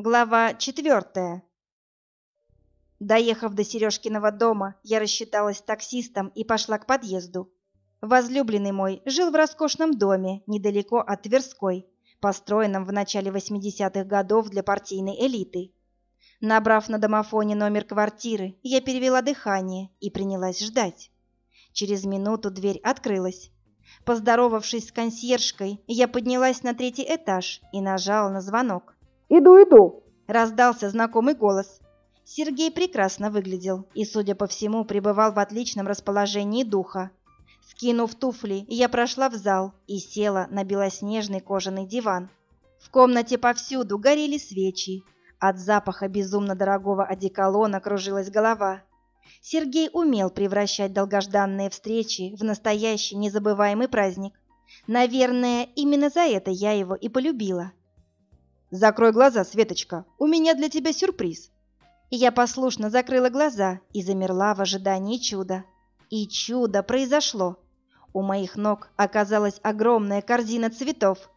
Глава четвертая. Доехав до Сережкиного дома, я рассчиталась с таксистом и пошла к подъезду. Возлюбленный мой жил в роскошном доме недалеко от Тверской, построенном в начале 80-х годов для партийной элиты. Набрав на домофоне номер квартиры, я перевела дыхание и принялась ждать. Через минуту дверь открылась. Поздоровавшись с консьержкой, я поднялась на третий этаж и нажала на звонок. «Иду, иду!» — раздался знакомый голос. Сергей прекрасно выглядел и, судя по всему, пребывал в отличном расположении духа. Скинув туфли, я прошла в зал и села на белоснежный кожаный диван. В комнате повсюду горели свечи. От запаха безумно дорогого одеколона кружилась голова. Сергей умел превращать долгожданные встречи в настоящий незабываемый праздник. Наверное, именно за это я его и полюбила. «Закрой глаза, Светочка, у меня для тебя сюрприз». Я послушно закрыла глаза и замерла в ожидании чуда. И чудо произошло. У моих ног оказалась огромная корзина цветов.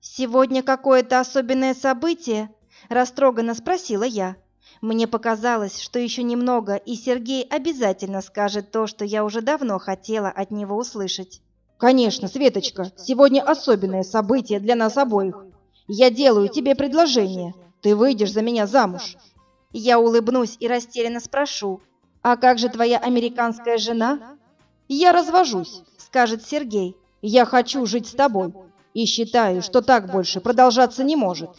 «Сегодня какое-то особенное событие?» – растроганно спросила я. Мне показалось, что еще немного, и Сергей обязательно скажет то, что я уже давно хотела от него услышать. «Конечно, Светочка, сегодня особенное событие для нас обоих. Я делаю тебе предложение. Ты выйдешь за меня замуж. Я улыбнусь и растерянно спрошу. А как же твоя американская жена? Я развожусь, скажет Сергей. Я хочу жить с тобой. И считаю, что так больше продолжаться не может.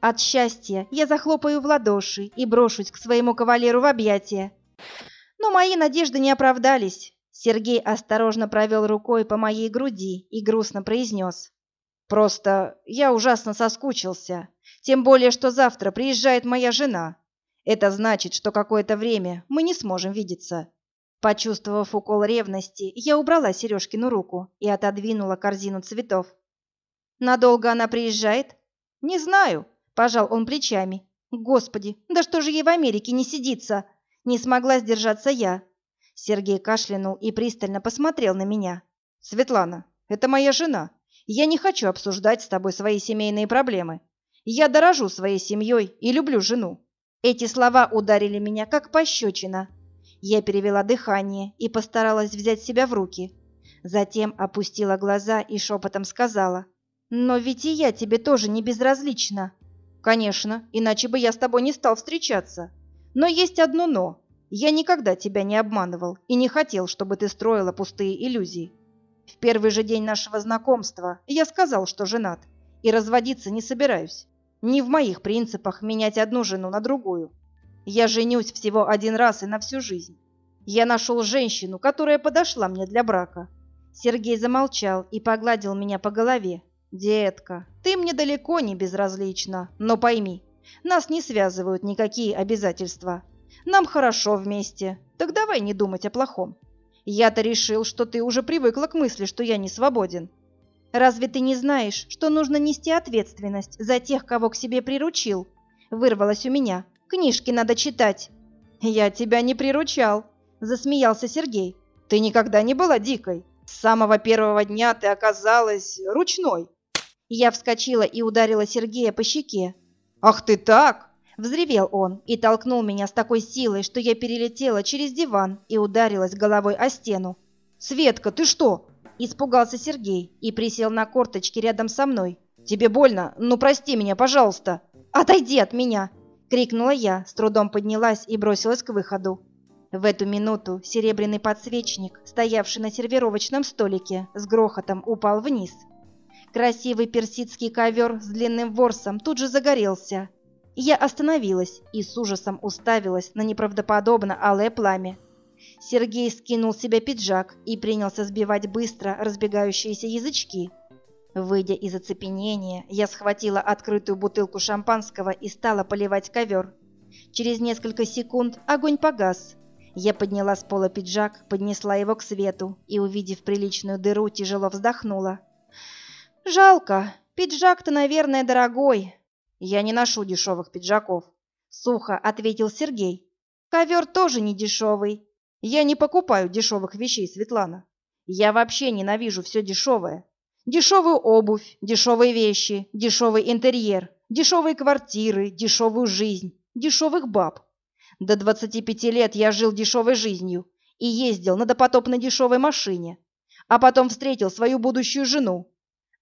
От счастья я захлопаю в ладоши и брошусь к своему кавалеру в объятия. Но мои надежды не оправдались. Сергей осторожно провел рукой по моей груди и грустно произнес. Просто я ужасно соскучился. Тем более, что завтра приезжает моя жена. Это значит, что какое-то время мы не сможем видеться. Почувствовав укол ревности, я убрала Сережкину руку и отодвинула корзину цветов. Надолго она приезжает? Не знаю, пожал он плечами. Господи, да что же ей в Америке не сидится? Не смогла сдержаться я. Сергей кашлянул и пристально посмотрел на меня. Светлана, это моя жена. Я не хочу обсуждать с тобой свои семейные проблемы. Я дорожу своей семьей и люблю жену». Эти слова ударили меня как пощечина. Я перевела дыхание и постаралась взять себя в руки. Затем опустила глаза и шепотом сказала. «Но ведь и я тебе тоже не безразлична». «Конечно, иначе бы я с тобой не стал встречаться. Но есть одно «но». Я никогда тебя не обманывал и не хотел, чтобы ты строила пустые иллюзии. В первый же день нашего знакомства я сказал, что женат, и разводиться не собираюсь. Не в моих принципах менять одну жену на другую. Я женюсь всего один раз и на всю жизнь. Я нашел женщину, которая подошла мне для брака. Сергей замолчал и погладил меня по голове. «Детка, ты мне далеко не безразлична, но пойми, нас не связывают никакие обязательства. Нам хорошо вместе, так давай не думать о плохом. Я-то решил, что ты уже привыкла к мысли, что я не свободен. Разве ты не знаешь, что нужно нести ответственность за тех, кого к себе приручил? Вырвалось у меня. Книжки надо читать. Я тебя не приручал, засмеялся Сергей. Ты никогда не была дикой. С самого первого дня ты оказалась ручной. Я вскочила и ударила Сергея по щеке. Ах ты так? Взревел он и толкнул меня с такой силой, что я перелетела через диван и ударилась головой о стену. «Светка, ты что?» – испугался Сергей и присел на корточки рядом со мной. «Тебе больно? Ну, прости меня, пожалуйста!» «Отойди от меня!» – крикнула я, с трудом поднялась и бросилась к выходу. В эту минуту серебряный подсвечник, стоявший на сервировочном столике, с грохотом упал вниз. Красивый персидский ковер с длинным ворсом тут же загорелся, я остановилась и с ужасом уставилась на неправдоподобно алое пламя. Сергей скинул с себя пиджак и принялся сбивать быстро разбегающиеся язычки. Выйдя из оцепенения, я схватила открытую бутылку шампанского и стала поливать ковер. Через несколько секунд огонь погас. Я подняла с пола пиджак, поднесла его к свету и, увидев приличную дыру, тяжело вздохнула. «Жалко. Пиджак-то, наверное, дорогой, «Я не ношу дешевых пиджаков», — сухо ответил Сергей. «Ковер тоже не дешевый». «Я не покупаю дешевых вещей, Светлана. Я вообще ненавижу все дешевое. Дешевую обувь, дешевые вещи, дешевый интерьер, Дешевые квартиры, дешевую жизнь, дешевых баб. До 25 лет я жил дешевой жизнью и ездил на допотопной дешевой машине, а потом встретил свою будущую жену.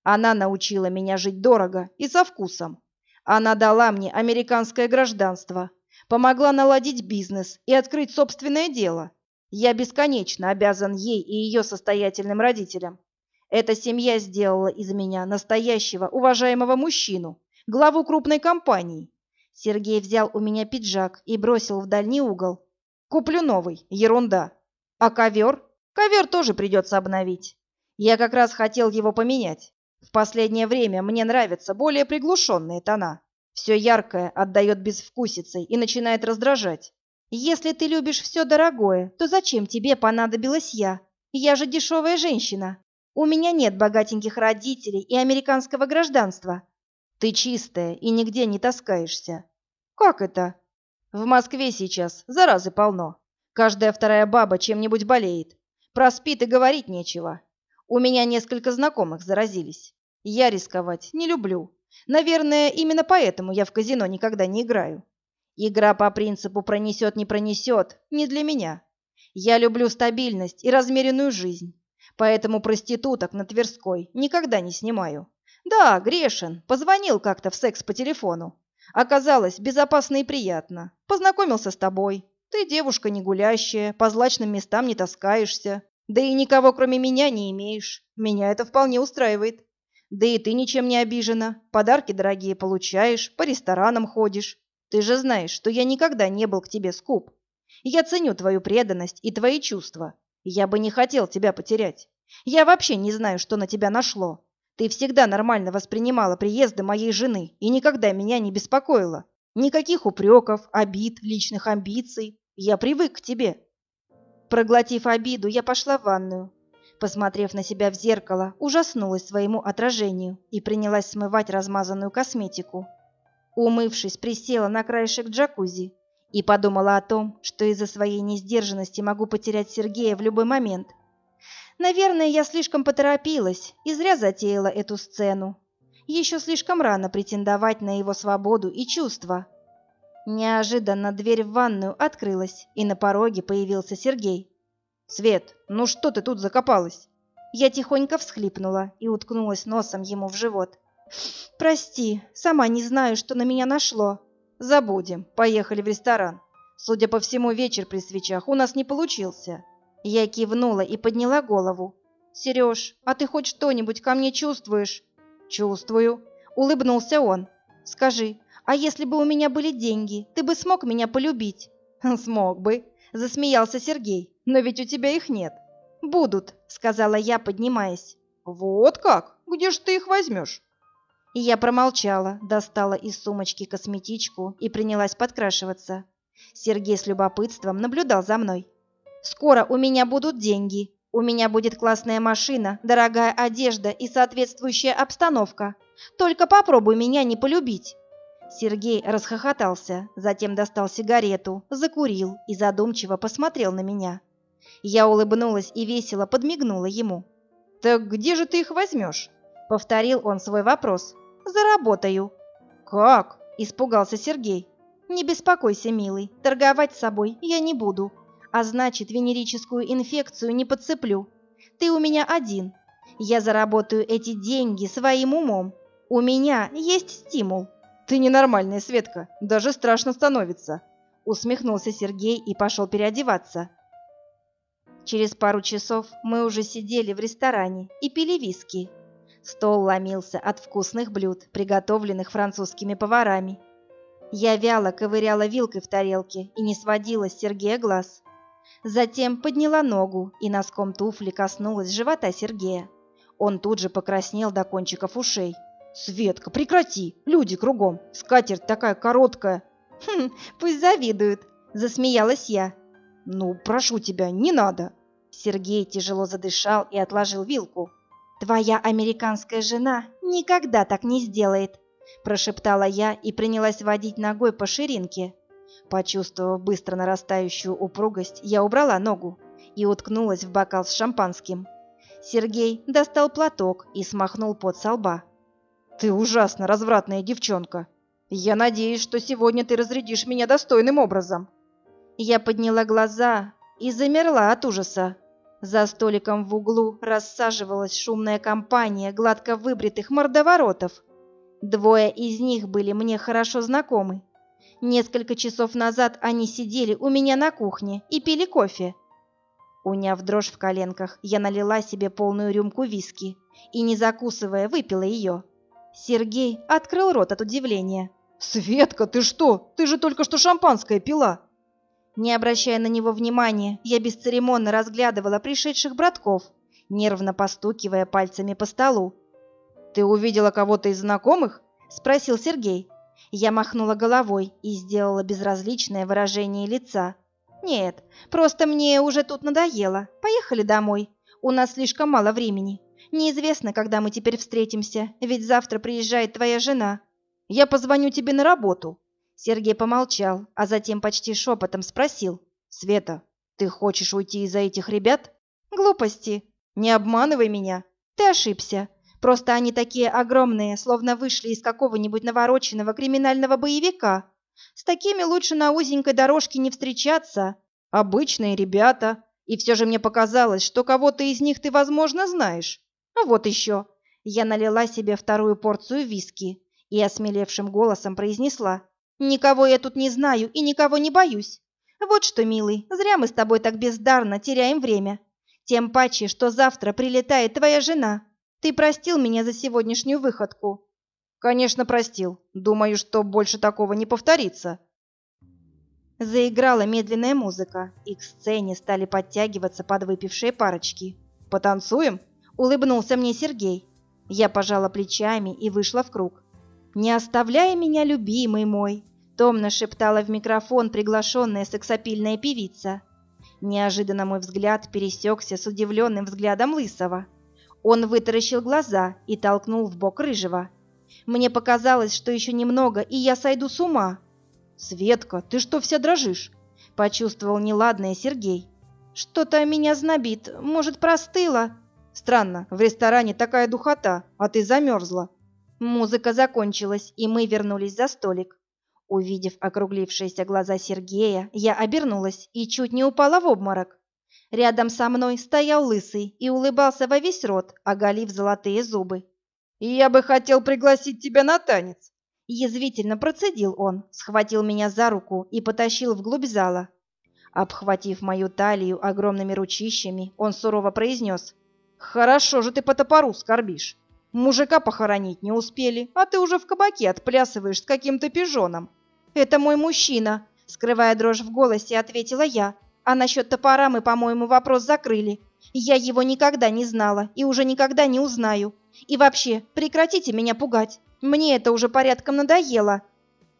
Она научила меня жить дорого и со вкусом. Она дала мне американское гражданство, помогла наладить бизнес и открыть собственное дело. Я бесконечно обязан ей и ее состоятельным родителям. Эта семья сделала из меня настоящего уважаемого мужчину, главу крупной компании. Сергей взял у меня пиджак и бросил в дальний угол. Куплю новый, ерунда. А ковер? Ковер тоже придется обновить. Я как раз хотел его поменять. В последнее время мне нравятся более приглушенные тона. Все яркое отдает безвкусицей и начинает раздражать. Если ты любишь все дорогое, то зачем тебе понадобилась я? Я же дешевая женщина. У меня нет богатеньких родителей и американского гражданства. Ты чистая и нигде не таскаешься. Как это? В Москве сейчас заразы полно. Каждая вторая баба чем-нибудь болеет. Про спит и говорить нечего. У меня несколько знакомых заразились. Я рисковать не люблю. Наверное, именно поэтому я в казино никогда не играю. Игра по принципу «пронесет, не пронесет» не для меня. Я люблю стабильность и размеренную жизнь. Поэтому проституток на Тверской никогда не снимаю. Да, грешен. Позвонил как-то в секс по телефону. Оказалось, безопасно и приятно. Познакомился с тобой. Ты девушка не гулящая, по злачным местам не таскаешься. Да и никого, кроме меня, не имеешь. Меня это вполне устраивает. Да и ты ничем не обижена. Подарки дорогие получаешь, по ресторанам ходишь. Ты же знаешь, что я никогда не был к тебе скуп. Я ценю твою преданность и твои чувства. Я бы не хотел тебя потерять. Я вообще не знаю, что на тебя нашло. Ты всегда нормально воспринимала приезды моей жены и никогда меня не беспокоила. Никаких упреков, обид, личных амбиций. Я привык к тебе. Проглотив обиду, я пошла в ванную. Посмотрев на себя в зеркало, ужаснулась своему отражению и принялась смывать размазанную косметику. Умывшись, присела на краешек джакузи и подумала о том, что из-за своей несдержанности могу потерять Сергея в любой момент – Наверное, я слишком поторопилась и зря затеяла эту сцену. Еще слишком рано претендовать на его свободу и чувства. Неожиданно дверь в ванную открылась, и на пороге появился Сергей. «Свет, ну что ты тут закопалась?» Я тихонько всхлипнула и уткнулась носом ему в живот. «Прости, сама не знаю, что на меня нашло». «Забудем, поехали в ресторан. Судя по всему, вечер при свечах у нас не получился. Я кивнула и подняла голову. «Сереж, а ты хоть что-нибудь ко мне чувствуешь?» «Чувствую», — улыбнулся он. «Скажи, а если бы у меня были деньги, ты бы смог меня полюбить?» «Смог бы», — засмеялся Сергей. «Но ведь у тебя их нет». «Будут», — сказала я, поднимаясь. «Вот как? Где ж ты их возьмешь?» И я промолчала, достала из сумочки косметичку и принялась подкрашиваться. Сергей с любопытством наблюдал за мной. Скоро у меня будут деньги. У меня будет классная машина, дорогая одежда и соответствующая обстановка. Только попробуй меня не полюбить. Сергей расхохотался, затем достал сигарету, закурил и задумчиво посмотрел на меня. Я улыбнулась и весело подмигнула ему. «Так где же ты их возьмешь?» — повторил он свой вопрос. «Заработаю». «Как?» — испугался Сергей. «Не беспокойся, милый, торговать с собой я не буду а значит, венерическую инфекцию не подцеплю. Ты у меня один. Я заработаю эти деньги своим умом. У меня есть стимул. Ты ненормальная, Светка, даже страшно становится. Усмехнулся Сергей и пошел переодеваться. Через пару часов мы уже сидели в ресторане и пили виски. Стол ломился от вкусных блюд, приготовленных французскими поварами. Я вяло ковыряла вилкой в тарелке и не сводила с Сергея глаз. Затем подняла ногу и носком туфли коснулась живота Сергея. Он тут же покраснел до кончиков ушей. «Светка, прекрати! Люди кругом! Скатерть такая короткая!» «Хм, пусть завидуют!» – засмеялась я. «Ну, прошу тебя, не надо!» Сергей тяжело задышал и отложил вилку. «Твоя американская жена никогда так не сделает!» – прошептала я и принялась водить ногой по ширинке. Почувствовав быстро нарастающую упругость, я убрала ногу и уткнулась в бокал с шампанским. Сергей достал платок и смахнул пот со лба. «Ты ужасно развратная девчонка. Я надеюсь, что сегодня ты разрядишь меня достойным образом. Я подняла глаза и замерла от ужаса. За столиком в углу рассаживалась шумная компания гладко выбритых мордоворотов. Двое из них были мне хорошо знакомы. Несколько часов назад они сидели у меня на кухне и пили кофе. Уняв дрожь в коленках, я налила себе полную рюмку виски и, не закусывая, выпила ее. Сергей открыл рот от удивления. «Светка, ты что? Ты же только что шампанское пила!» Не обращая на него внимания, я бесцеремонно разглядывала пришедших братков, нервно постукивая пальцами по столу. «Ты увидела кого-то из знакомых?» — спросил Сергей. Я махнула головой и сделала безразличное выражение лица. «Нет, просто мне уже тут надоело. Поехали домой. У нас слишком мало времени. Неизвестно, когда мы теперь встретимся, ведь завтра приезжает твоя жена. Я позвоню тебе на работу. Сергей помолчал, а затем почти шепотом спросил. Света, ты хочешь уйти из-за этих ребят? Глупости. Не обманывай меня. Ты ошибся. Просто они такие огромные, словно вышли из какого-нибудь навороченного криминального боевика. С такими лучше на узенькой дорожке не встречаться. Обычные ребята. И все же мне показалось, что кого-то из них ты, возможно, знаешь. А вот еще. Я налила себе вторую порцию виски и осмелевшим голосом произнесла. «Никого я тут не знаю и никого не боюсь. Вот что, милый, зря мы с тобой так бездарно теряем время. Тем паче, что завтра прилетает твоя жена. Ты простил меня за сегодняшнюю выходку?» «Конечно, простил. Думаю, что больше такого не повторится». Заиграла медленная музыка, и к сцене стали подтягиваться подвыпившие парочки. «Потанцуем?» — улыбнулся мне Сергей. Я пожала плечами и вышла в круг. «Не оставляй меня, любимый мой!» — томно шептала в микрофон приглашенная сексапильная певица. Неожиданно мой взгляд пересекся с удивленным взглядом Лысого. Он вытаращил глаза и толкнул в бок Рыжего. Мне показалось, что еще немного, и я сойду с ума. «Светка, ты что вся дрожишь?» — почувствовал неладное Сергей. «Что-то меня знобит. Может, простыла?» «Странно, в ресторане такая духота, а ты замерзла». Музыка закончилась, и мы вернулись за столик. Увидев округлившиеся глаза Сергея, я обернулась и чуть не упала в обморок. Рядом со мной стоял лысый и улыбался во весь рот, оголив золотые зубы. «Я бы хотел пригласить тебя на танец!» Язвительно процедил он, схватил меня за руку и потащил вглубь зала. Обхватив мою талию огромными ручищами, он сурово произнес. «Хорошо же ты по топору скорбишь. Мужика похоронить не успели, а ты уже в кабаке отплясываешь с каким-то пижоном. Это мой мужчина, скрывая дрожь в голосе, ответила я. А насчет топора мы, по-моему, вопрос закрыли. Я его никогда не знала и уже никогда не узнаю. И вообще, прекратите меня пугать. Мне это уже порядком надоело.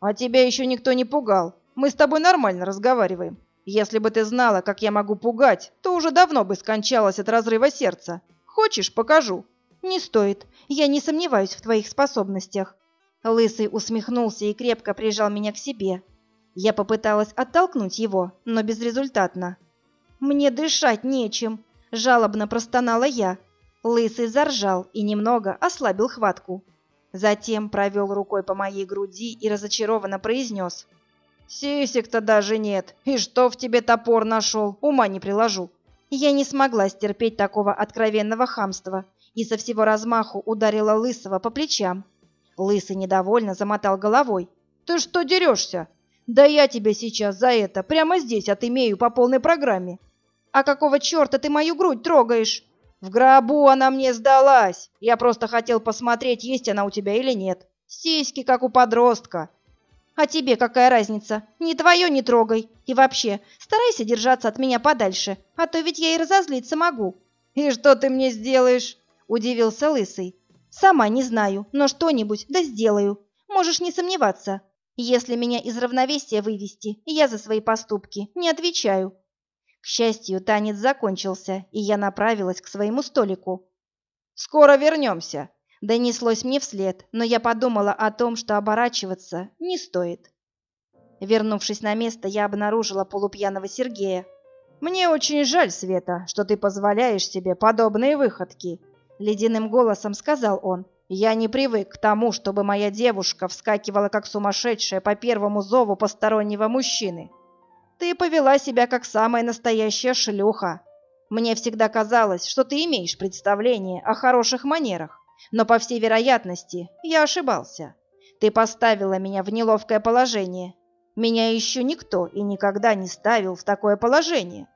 А тебя еще никто не пугал. Мы с тобой нормально разговариваем. Если бы ты знала, как я могу пугать, то уже давно бы скончалась от разрыва сердца. Хочешь, покажу? «Не стоит. Я не сомневаюсь в твоих способностях». Лысый усмехнулся и крепко прижал меня к себе. Я попыталась оттолкнуть его, но безрезультатно. «Мне дышать нечем», — жалобно простонала я. Лысый заржал и немного ослабил хватку. Затем провел рукой по моей груди и разочарованно произнес. «Сисек-то даже нет. И что в тебе топор нашел? Ума не приложу». Я не смогла стерпеть такого откровенного хамства и со всего размаху ударила Лысого по плечам. Лысый недовольно замотал головой. «Ты что дерешься? Да я тебя сейчас за это прямо здесь отымею по полной программе». «А какого черта ты мою грудь трогаешь?» «В гробу она мне сдалась. Я просто хотел посмотреть, есть она у тебя или нет. Сиськи, как у подростка». «А тебе какая разница? Не твое не трогай. И вообще, старайся держаться от меня подальше, а то ведь я и разозлиться могу». «И что ты мне сделаешь?» удивился Лысый. «Сама не знаю, но что-нибудь да сделаю. Можешь не сомневаться. Если меня из равновесия вывести, я за свои поступки не отвечаю». К счастью, танец закончился, и я направилась к своему столику. «Скоро вернемся», — донеслось мне вслед, но я подумала о том, что оборачиваться не стоит. Вернувшись на место, я обнаружила полупьяного Сергея. «Мне очень жаль, Света, что ты позволяешь себе подобные выходки», ледяным голосом сказал он. Я не привык к тому, чтобы моя девушка вскакивала как сумасшедшая по первому зову постороннего мужчины. Ты повела себя как самая настоящая шлюха. Мне всегда казалось, что ты имеешь представление о хороших манерах, но, по всей вероятности, я ошибался. Ты поставила меня в неловкое положение. Меня еще никто и никогда не ставил в такое положение.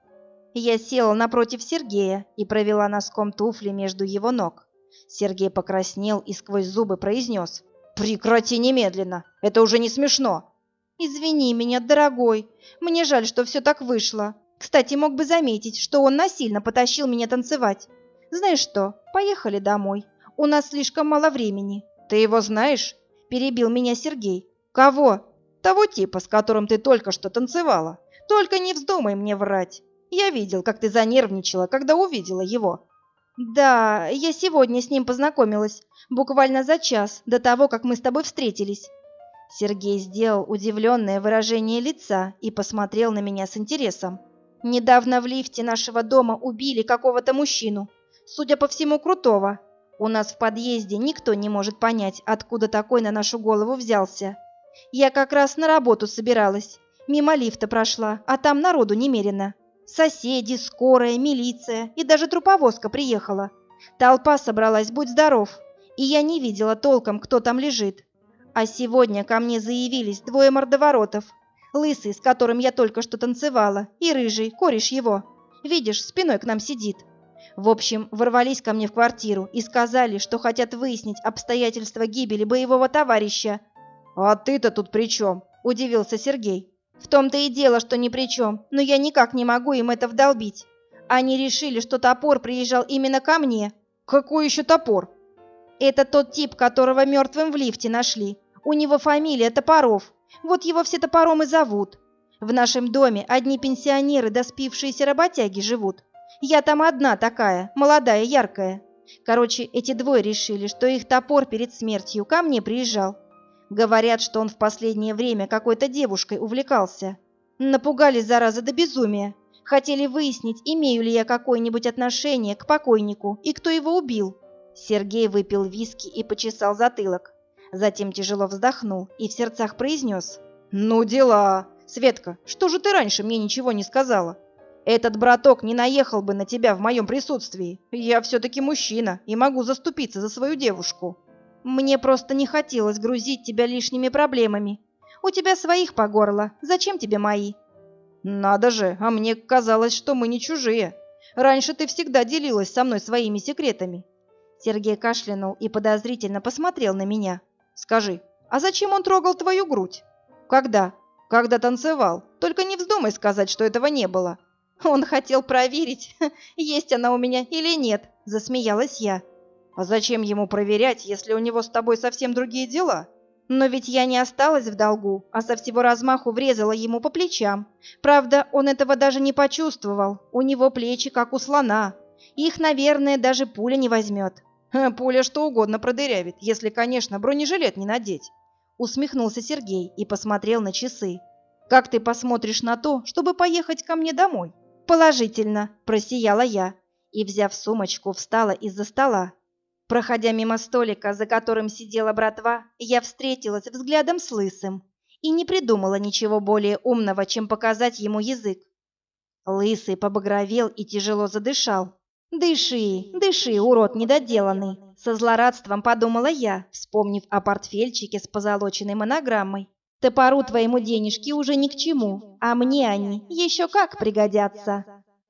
Я села напротив Сергея и провела носком туфли между его ног. Сергей покраснел и сквозь зубы произнес. «Прекрати немедленно! Это уже не смешно!» «Извини меня, дорогой. Мне жаль, что все так вышло. Кстати, мог бы заметить, что он насильно потащил меня танцевать. Знаешь что, поехали домой. У нас слишком мало времени». «Ты его знаешь?» – перебил меня Сергей. «Кого?» «Того типа, с которым ты только что танцевала. Только не вздумай мне врать. Я видел, как ты занервничала, когда увидела его». «Да, я сегодня с ним познакомилась, буквально за час до того, как мы с тобой встретились». Сергей сделал удивленное выражение лица и посмотрел на меня с интересом. «Недавно в лифте нашего дома убили какого-то мужчину, судя по всему, крутого. У нас в подъезде никто не может понять, откуда такой на нашу голову взялся. Я как раз на работу собиралась, мимо лифта прошла, а там народу немерено. Соседи, скорая, милиция и даже труповозка приехала. Толпа собралась, будь здоров, и я не видела толком, кто там лежит. А сегодня ко мне заявились двое мордоворотов. Лысый, с которым я только что танцевала, и рыжий, кореш его. Видишь, спиной к нам сидит. В общем, ворвались ко мне в квартиру и сказали, что хотят выяснить обстоятельства гибели боевого товарища. «А ты-то тут при чем?» – удивился Сергей. В том-то и дело, что ни при чем, но я никак не могу им это вдолбить. Они решили, что топор приезжал именно ко мне. Какой еще топор? Это тот тип, которого мертвым в лифте нашли. У него фамилия Топоров. Вот его все Топором и зовут. В нашем доме одни пенсионеры да спившиеся работяги живут. Я там одна такая, молодая, яркая. Короче, эти двое решили, что их топор перед смертью ко мне приезжал. Говорят, что он в последнее время какой-то девушкой увлекался. Напугались, зараза, до безумия. Хотели выяснить, имею ли я какое-нибудь отношение к покойнику и кто его убил. Сергей выпил виски и почесал затылок. Затем тяжело вздохнул и в сердцах произнес. «Ну дела! Светка, что же ты раньше мне ничего не сказала? Этот браток не наехал бы на тебя в моем присутствии. Я все-таки мужчина и могу заступиться за свою девушку». Мне просто не хотелось грузить тебя лишними проблемами. У тебя своих по горло. Зачем тебе мои? Надо же, а мне казалось, что мы не чужие. Раньше ты всегда делилась со мной своими секретами. Сергей кашлянул и подозрительно посмотрел на меня. Скажи, а зачем он трогал твою грудь? Когда? Когда танцевал. Только не вздумай сказать, что этого не было. Он хотел проверить, есть она у меня или нет, засмеялась я. А зачем ему проверять, если у него с тобой совсем другие дела? Но ведь я не осталась в долгу, а со всего размаху врезала ему по плечам. Правда, он этого даже не почувствовал. У него плечи, как у слона. Их, наверное, даже пуля не возьмет. Пуля что угодно продырявит, если, конечно, бронежилет не надеть. Усмехнулся Сергей и посмотрел на часы. «Как ты посмотришь на то, чтобы поехать ко мне домой?» «Положительно», – просияла я и, взяв сумочку, встала из-за стола. Проходя мимо столика, за которым сидела братва, я встретилась взглядом с Лысым и не придумала ничего более умного, чем показать ему язык. Лысый побагровел и тяжело задышал. «Дыши, дыши, урод недоделанный!» Со злорадством подумала я, вспомнив о портфельчике с позолоченной монограммой. «Топору твоему денежки уже ни к чему, а мне они еще как пригодятся!»